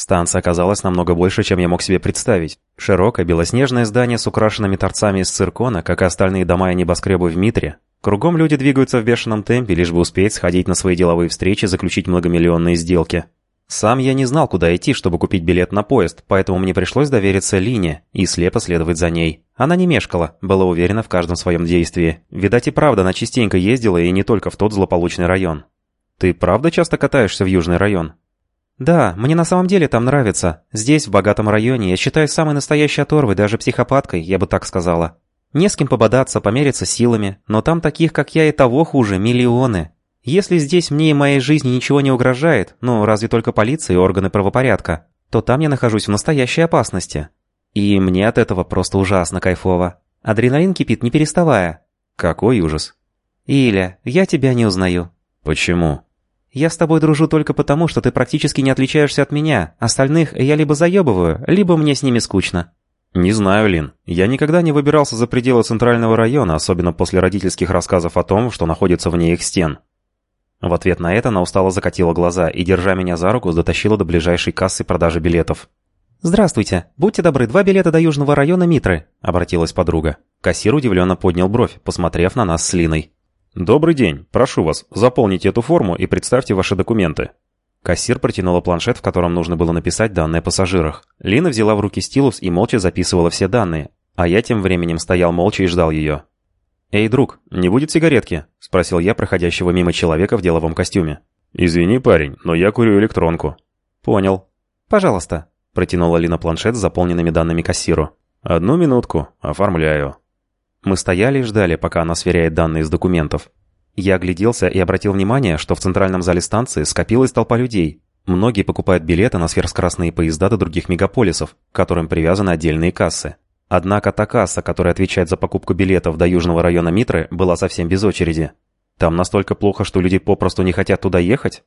Станция оказалась намного больше, чем я мог себе представить. Широкое белоснежное здание с украшенными торцами из циркона, как и остальные дома и небоскребы в Митре. Кругом люди двигаются в бешеном темпе, лишь бы успеть сходить на свои деловые встречи и заключить многомиллионные сделки. Сам я не знал, куда идти, чтобы купить билет на поезд, поэтому мне пришлось довериться Лине и слепо следовать за ней. Она не мешкала, была уверена в каждом своем действии. Видать и правда, она частенько ездила и не только в тот злополучный район. «Ты правда часто катаешься в южный район?» «Да, мне на самом деле там нравится. Здесь, в богатом районе, я считаю самой настоящей оторвой, даже психопаткой, я бы так сказала. Не с кем пободаться, помериться силами, но там таких, как я, и того хуже, миллионы. Если здесь мне и моей жизни ничего не угрожает, ну, разве только полиция и органы правопорядка, то там я нахожусь в настоящей опасности. И мне от этого просто ужасно кайфово. Адреналин кипит, не переставая. Какой ужас. Иля, я тебя не узнаю. Почему? Я с тобой дружу только потому, что ты практически не отличаешься от меня. Остальных я либо заебываю, либо мне с ними скучно». «Не знаю, Лин. Я никогда не выбирался за пределы центрального района, особенно после родительских рассказов о том, что находится вне их стен». В ответ на это она устало закатила глаза и, держа меня за руку, дотащила до ближайшей кассы продажи билетов. «Здравствуйте. Будьте добры, два билета до Южного района Митры», — обратилась подруга. Кассир удивленно поднял бровь, посмотрев на нас с Линой. «Добрый день. Прошу вас, заполните эту форму и представьте ваши документы». Кассир протянула планшет, в котором нужно было написать данные о пассажирах. Лина взяла в руки стилус и молча записывала все данные, а я тем временем стоял молча и ждал ее. «Эй, друг, не будет сигаретки?» – спросил я проходящего мимо человека в деловом костюме. «Извини, парень, но я курю электронку». «Понял». «Пожалуйста», – протянула Лина планшет с заполненными данными кассиру. «Одну минутку, оформляю». Мы стояли и ждали, пока она сверяет данные из документов. Я огляделся и обратил внимание, что в центральном зале станции скопилась толпа людей. Многие покупают билеты на сверхскоростные поезда до других мегаполисов, к которым привязаны отдельные кассы. Однако та касса, которая отвечает за покупку билетов до южного района Митры, была совсем без очереди. Там настолько плохо, что люди попросту не хотят туда ехать?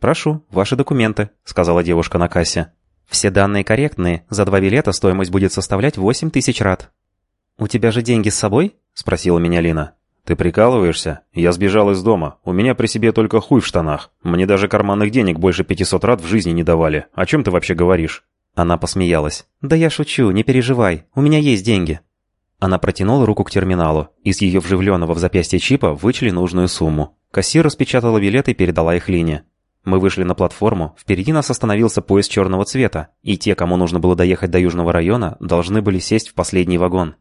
«Прошу, ваши документы», — сказала девушка на кассе. «Все данные корректные. За два билета стоимость будет составлять 8 тысяч рат». «У тебя же деньги с собой?» – спросила меня Лина. «Ты прикалываешься? Я сбежал из дома. У меня при себе только хуй в штанах. Мне даже карманных денег больше 500 рат в жизни не давали. О чем ты вообще говоришь?» Она посмеялась. «Да я шучу, не переживай. У меня есть деньги». Она протянула руку к терминалу. Из ее вживленного в запястье чипа вычли нужную сумму. Кассир распечатала билеты и передала их Лине. Мы вышли на платформу, впереди нас остановился поезд черного цвета, и те, кому нужно было доехать до Южного района, должны были сесть в последний вагон.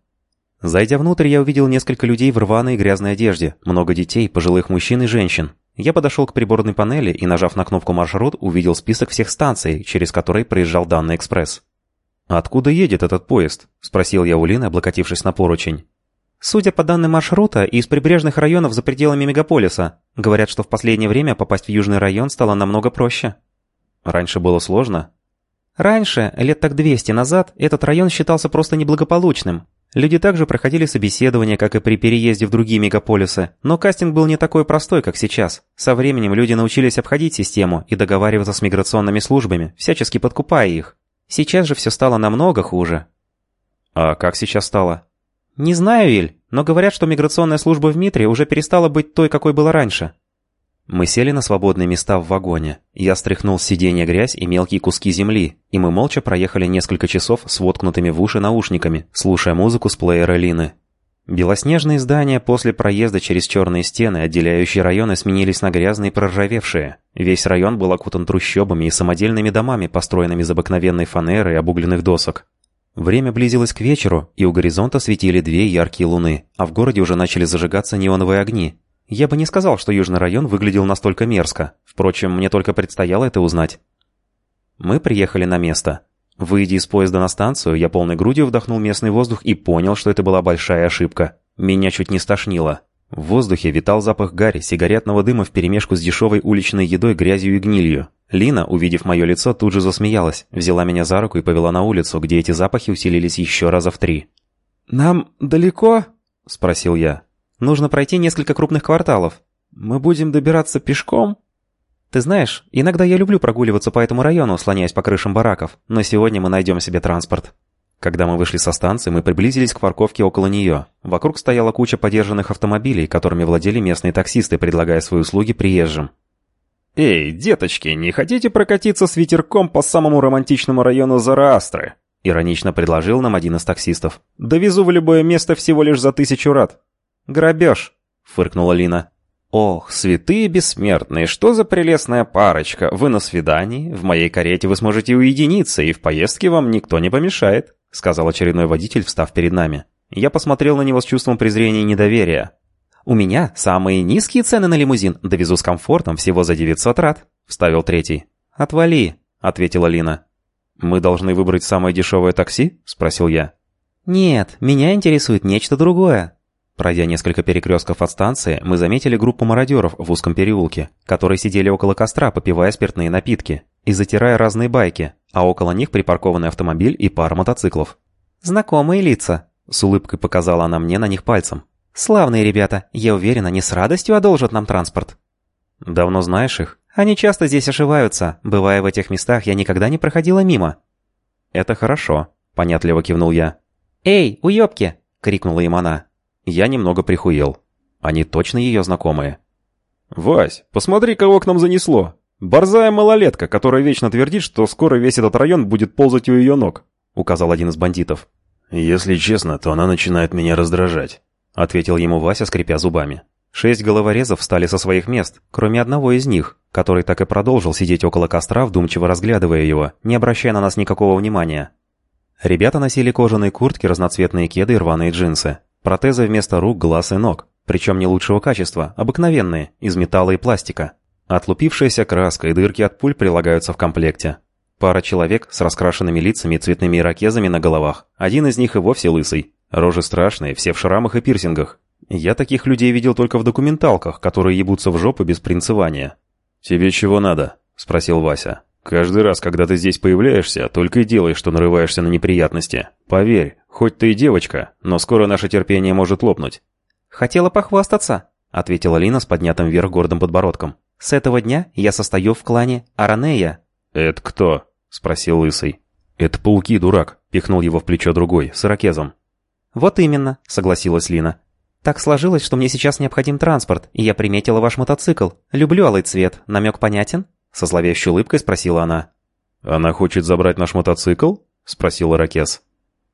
Зайдя внутрь, я увидел несколько людей в рваной грязной одежде, много детей, пожилых мужчин и женщин. Я подошел к приборной панели и, нажав на кнопку «Маршрут», увидел список всех станций, через которые проезжал данный экспресс. «Откуда едет этот поезд?» – спросил я у Лины, облокотившись на поручень. «Судя по данным маршрута, из прибрежных районов за пределами мегаполиса. Говорят, что в последнее время попасть в южный район стало намного проще». «Раньше было сложно?» «Раньше, лет так 200 назад, этот район считался просто неблагополучным. Люди также проходили собеседование, как и при переезде в другие мегаполисы, но кастинг был не такой простой, как сейчас. Со временем люди научились обходить систему и договариваться с миграционными службами, всячески подкупая их. Сейчас же все стало намного хуже. А как сейчас стало? Не знаю, Иль, но говорят, что миграционная служба в Митре уже перестала быть той, какой была раньше. Мы сели на свободные места в вагоне. Я стряхнул с сиденья грязь и мелкие куски земли, и мы молча проехали несколько часов с воткнутыми в уши наушниками, слушая музыку с плеера Лины. Белоснежные здания после проезда через черные стены, отделяющие районы, сменились на грязные и проржавевшие. Весь район был окутан трущобами и самодельными домами, построенными из обыкновенной фанеры и обугленных досок. Время близилось к вечеру, и у горизонта светили две яркие луны, а в городе уже начали зажигаться неоновые огни, я бы не сказал, что Южный район выглядел настолько мерзко. Впрочем, мне только предстояло это узнать. Мы приехали на место. Выйдя из поезда на станцию, я полной грудью вдохнул местный воздух и понял, что это была большая ошибка. Меня чуть не стошнило. В воздухе витал запах гари, сигаретного дыма вперемешку с дешевой уличной едой, грязью и гнилью. Лина, увидев мое лицо, тут же засмеялась, взяла меня за руку и повела на улицу, где эти запахи усилились еще раза в три. «Нам далеко?» – спросил я. Нужно пройти несколько крупных кварталов. Мы будем добираться пешком? Ты знаешь, иногда я люблю прогуливаться по этому району, слоняясь по крышам бараков, но сегодня мы найдем себе транспорт. Когда мы вышли со станции, мы приблизились к парковке около нее. Вокруг стояла куча подержанных автомобилей, которыми владели местные таксисты, предлагая свои услуги приезжим. «Эй, деточки, не хотите прокатиться с ветерком по самому романтичному району Зараастры?» Иронично предложил нам один из таксистов. «Довезу в любое место всего лишь за тысячу рад». «Грабеж», — фыркнула Лина. «Ох, святые бессмертные, что за прелестная парочка! Вы на свидании, в моей карете вы сможете уединиться, и в поездке вам никто не помешает», — сказал очередной водитель, встав перед нами. Я посмотрел на него с чувством презрения и недоверия. «У меня самые низкие цены на лимузин, довезу с комфортом всего за 900 рат», — вставил третий. «Отвали», — ответила Лина. «Мы должны выбрать самое дешевое такси?» — спросил я. «Нет, меня интересует нечто другое». Пройдя несколько перекрестков от станции, мы заметили группу мародеров в узком переулке, которые сидели около костра, попивая спиртные напитки и затирая разные байки, а около них припаркованный автомобиль и пара мотоциклов. «Знакомые лица», — с улыбкой показала она мне на них пальцем. «Славные ребята, я уверена, они с радостью одолжат нам транспорт». «Давно знаешь их?» «Они часто здесь ошиваются. Бывая в этих местах, я никогда не проходила мимо». «Это хорошо», — понятливо кивнул я. «Эй, уёбки!» — крикнула им она. Я немного прихуел. Они точно ее знакомые. «Вась, посмотри, кого к нам занесло! Борзая малолетка, которая вечно твердит, что скоро весь этот район будет ползать у ее ног», — указал один из бандитов. «Если честно, то она начинает меня раздражать», — ответил ему Вася, скрипя зубами. Шесть головорезов встали со своих мест, кроме одного из них, который так и продолжил сидеть около костра, вдумчиво разглядывая его, не обращая на нас никакого внимания. Ребята носили кожаные куртки, разноцветные кеды и рваные джинсы. Протезы вместо рук, глаз и ног. Причем не лучшего качества, обыкновенные, из металла и пластика. Отлупившаяся краска и дырки от пуль прилагаются в комплекте. Пара человек с раскрашенными лицами и цветными ирокезами на головах. Один из них и вовсе лысый. Рожи страшные, все в шрамах и пирсингах. Я таких людей видел только в документалках, которые ебутся в жопу без принцевания. «Тебе чего надо?» – спросил Вася. «Каждый раз, когда ты здесь появляешься, только и делай, что нарываешься на неприятности. Поверь, хоть ты и девочка, но скоро наше терпение может лопнуть». «Хотела похвастаться», — ответила Лина с поднятым вверх гордым подбородком. «С этого дня я состою в клане Аранея». «Это кто?» — спросил Лысый. «Это пауки, дурак», — пихнул его в плечо другой, с ирокезом. «Вот именно», — согласилась Лина. «Так сложилось, что мне сейчас необходим транспорт, и я приметила ваш мотоцикл. Люблю алый цвет. Намек понятен?» Со зловещей улыбкой спросила она. «Она хочет забрать наш мотоцикл?» — спросил Ирокез.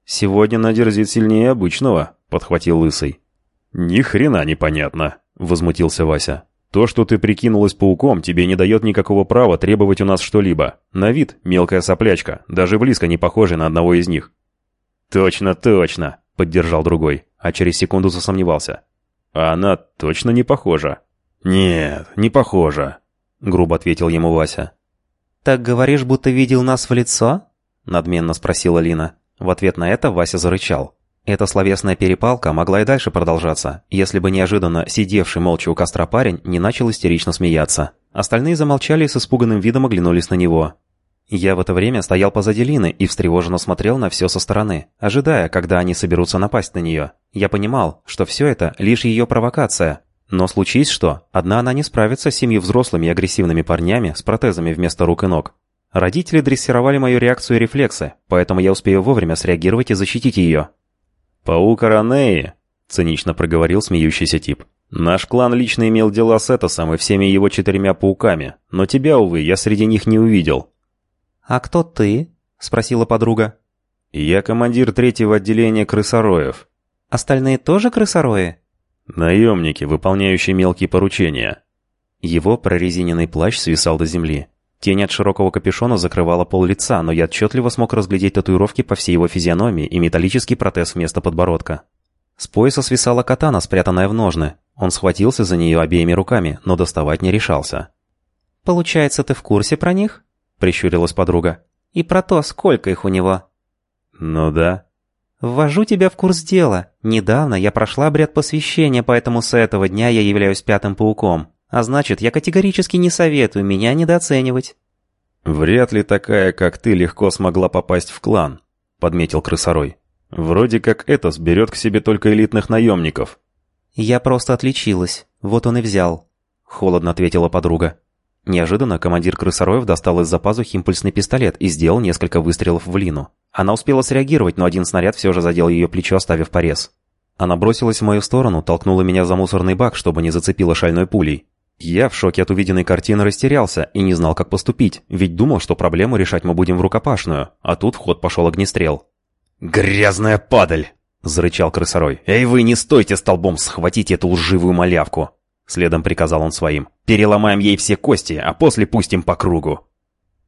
«Сегодня она дерзит сильнее обычного», — подхватил Лысый. «Ни хрена непонятно», — возмутился Вася. «То, что ты прикинулась пауком, тебе не дает никакого права требовать у нас что-либо. На вид мелкая соплячка, даже близко не похожа на одного из них». «Точно, точно», поддержал другой, а через секунду засомневался. «А она точно не похожа». «Нет, не похожа», — грубо ответил ему Вася. «Так говоришь, будто видел нас в лицо?» — надменно спросила Лина. В ответ на это Вася зарычал. Эта словесная перепалка могла и дальше продолжаться, если бы неожиданно сидевший молча у костра парень не начал истерично смеяться. Остальные замолчали и с испуганным видом оглянулись на него. Я в это время стоял позади Лины и встревоженно смотрел на все со стороны, ожидая, когда они соберутся напасть на нее. Я понимал, что все это лишь ее провокация. Но случись что, одна она не справится с семью взрослыми и агрессивными парнями с протезами вместо рук и ног. Родители дрессировали мою реакцию и рефлексы, поэтому я успею вовремя среагировать и защитить ее. «Паук Аранеи», — цинично проговорил смеющийся тип. «Наш клан лично имел дела с Этосом и всеми его четырьмя пауками, но тебя, увы, я среди них не увидел. «А кто ты?» — спросила подруга. «Я командир третьего отделения крысороев». «Остальные тоже крысорои?» «Наемники, выполняющие мелкие поручения». Его прорезиненный плащ свисал до земли. Тень от широкого капюшона закрывала пол лица, но я отчетливо смог разглядеть татуировки по всей его физиономии и металлический протез вместо подбородка. С пояса свисала катана, спрятанная в ножны. Он схватился за нее обеими руками, но доставать не решался. «Получается, ты в курсе про них?» — прищурилась подруга. «И про то, сколько их у него». «Ну да». «Ввожу тебя в курс дела. Недавно я прошла обряд посвящения, поэтому с этого дня я являюсь пятым пауком. А значит, я категорически не советую меня недооценивать». «Вряд ли такая, как ты, легко смогла попасть в клан», — подметил крысорой. «Вроде как Этос берет к себе только элитных наемников». «Я просто отличилась. Вот он и взял», — холодно ответила подруга. Неожиданно командир крысороев достал из-за пазухи импульсный пистолет и сделал несколько выстрелов в Лину. Она успела среагировать, но один снаряд все же задел ее плечо, оставив порез. Она бросилась в мою сторону, толкнула меня за мусорный бак, чтобы не зацепила шальной пулей. Я в шоке от увиденной картины растерялся и не знал, как поступить, ведь думал, что проблему решать мы будем в рукопашную, а тут в ход пошел огнестрел. «Грязная падаль!» — зарычал крысорой. «Эй вы, не стойте столбом, схватите эту лживую малявку!» Следом приказал он своим. «Переломаем ей все кости, а после пустим по кругу!»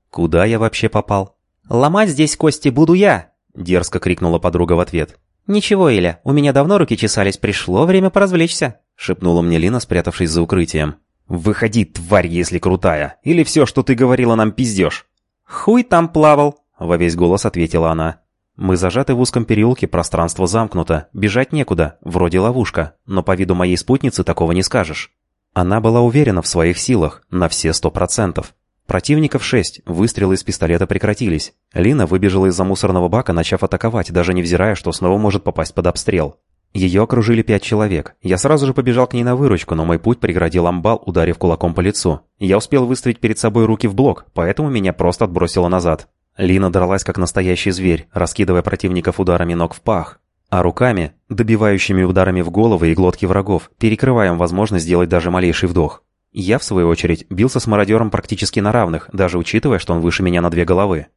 Куда я вообще попал? «Ломать здесь кости буду я!» — дерзко крикнула подруга в ответ. «Ничего, Иля, у меня давно руки чесались, пришло время поразвлечься», — шепнула мне Лина, спрятавшись за укрытием. «Выходи, тварь, если крутая, или все, что ты говорила, нам пиздешь». «Хуй там плавал», — во весь голос ответила она. Мы зажаты в узком переулке, пространство замкнуто, бежать некуда, вроде ловушка, но по виду моей спутницы такого не скажешь. Она была уверена в своих силах, на все сто процентов. Противников шесть, выстрелы из пистолета прекратились. Лина выбежала из-за мусорного бака, начав атаковать, даже невзирая, что снова может попасть под обстрел. Ее окружили пять человек. Я сразу же побежал к ней на выручку, но мой путь преградил амбал, ударив кулаком по лицу. Я успел выставить перед собой руки в блок, поэтому меня просто отбросило назад. Лина дралась как настоящий зверь, раскидывая противников ударами ног в пах. А руками, добивающими ударами в головы и глотки врагов, перекрываем возможность сделать даже малейший вдох. Я, в свою очередь, бился с мародером практически на равных, даже учитывая, что он выше меня на две головы.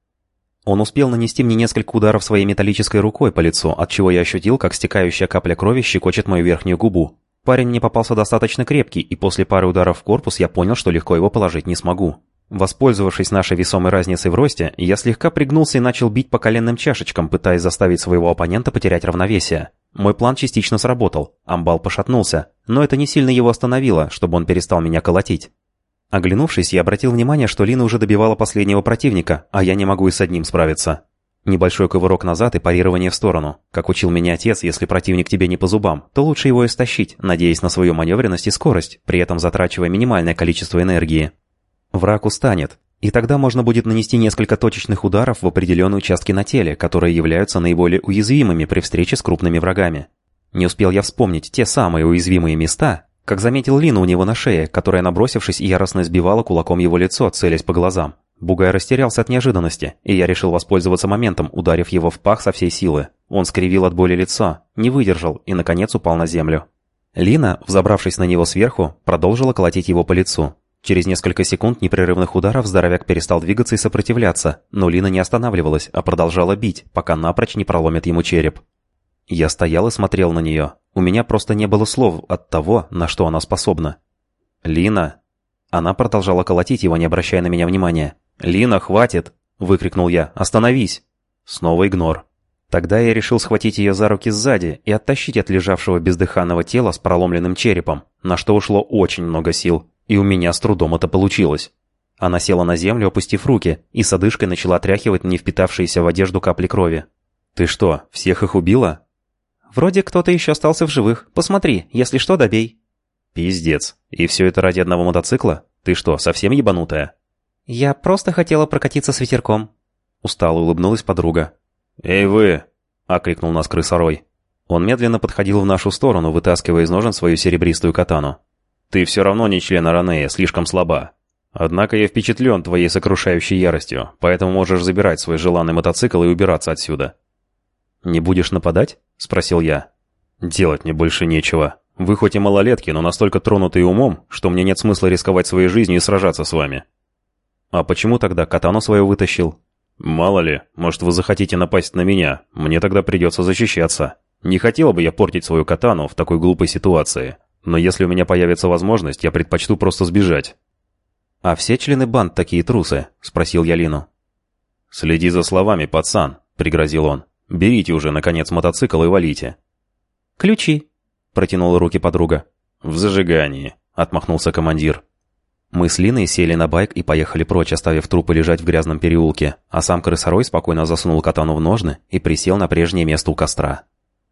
Он успел нанести мне несколько ударов своей металлической рукой по лицу, от чего я ощутил, как стекающая капля крови щекочет мою верхнюю губу. Парень мне попался достаточно крепкий, и после пары ударов в корпус я понял, что легко его положить не смогу. Воспользовавшись нашей весомой разницей в росте, я слегка пригнулся и начал бить по коленным чашечкам, пытаясь заставить своего оппонента потерять равновесие. Мой план частично сработал. Амбал пошатнулся, но это не сильно его остановило, чтобы он перестал меня колотить. Оглянувшись, я обратил внимание, что Лина уже добивала последнего противника, а я не могу и с одним справиться. Небольшой кувырок назад и парирование в сторону. Как учил меня отец, если противник тебе не по зубам, то лучше его истощить, надеясь на свою маневренность и скорость, при этом затрачивая минимальное количество энергии. Враг устанет, и тогда можно будет нанести несколько точечных ударов в определенные участки на теле, которые являются наиболее уязвимыми при встрече с крупными врагами. Не успел я вспомнить те самые уязвимые места, как заметил Лину у него на шее, которая, набросившись, яростно избивала кулаком его лицо, целясь по глазам. Бугай растерялся от неожиданности, и я решил воспользоваться моментом, ударив его в пах со всей силы. Он скривил от боли лицо, не выдержал и, наконец, упал на землю. Лина, взобравшись на него сверху, продолжила колотить его по лицу. Через несколько секунд непрерывных ударов здоровяк перестал двигаться и сопротивляться, но Лина не останавливалась, а продолжала бить, пока напрочь не проломит ему череп. Я стоял и смотрел на нее. У меня просто не было слов от того, на что она способна. «Лина!» Она продолжала колотить его, не обращая на меня внимания. «Лина, хватит!» — выкрикнул я. «Остановись!» Снова игнор. Тогда я решил схватить ее за руки сзади и оттащить от лежавшего бездыханного тела с проломленным черепом, на что ушло очень много сил, и у меня с трудом это получилось. Она села на землю, опустив руки, и с одышкой начала отряхивать не впитавшиеся в одежду капли крови. «Ты что, всех их убила?» Вроде кто-то еще остался в живых. Посмотри, если что, добей». «Пиздец. И все это ради одного мотоцикла? Ты что, совсем ебанутая?» «Я просто хотела прокатиться с ветерком». Устало улыбнулась подруга. «Эй вы!» — окрикнул нас крысорой. Он медленно подходил в нашу сторону, вытаскивая из ножен свою серебристую катану. «Ты все равно не член Аранея, слишком слаба. Однако я впечатлен твоей сокрушающей яростью, поэтому можешь забирать свой желанный мотоцикл и убираться отсюда». «Не будешь нападать?» — спросил я. «Делать мне больше нечего. Вы хоть и малолетки, но настолько тронутые умом, что мне нет смысла рисковать своей жизнью и сражаться с вами». «А почему тогда катану свою вытащил?» «Мало ли, может, вы захотите напасть на меня. Мне тогда придется защищаться. Не хотел бы я портить свою катану в такой глупой ситуации. Но если у меня появится возможность, я предпочту просто сбежать». «А все члены банд такие трусы?» — спросил я Лину. «Следи за словами, пацан», — пригрозил он. Берите уже, наконец, мотоцикл и валите». «Ключи», — протянула руки подруга. «В зажигании», — отмахнулся командир. Мы с Линой сели на байк и поехали прочь, оставив трупы лежать в грязном переулке, а сам крысорой спокойно засунул катану в ножны и присел на прежнее место у костра.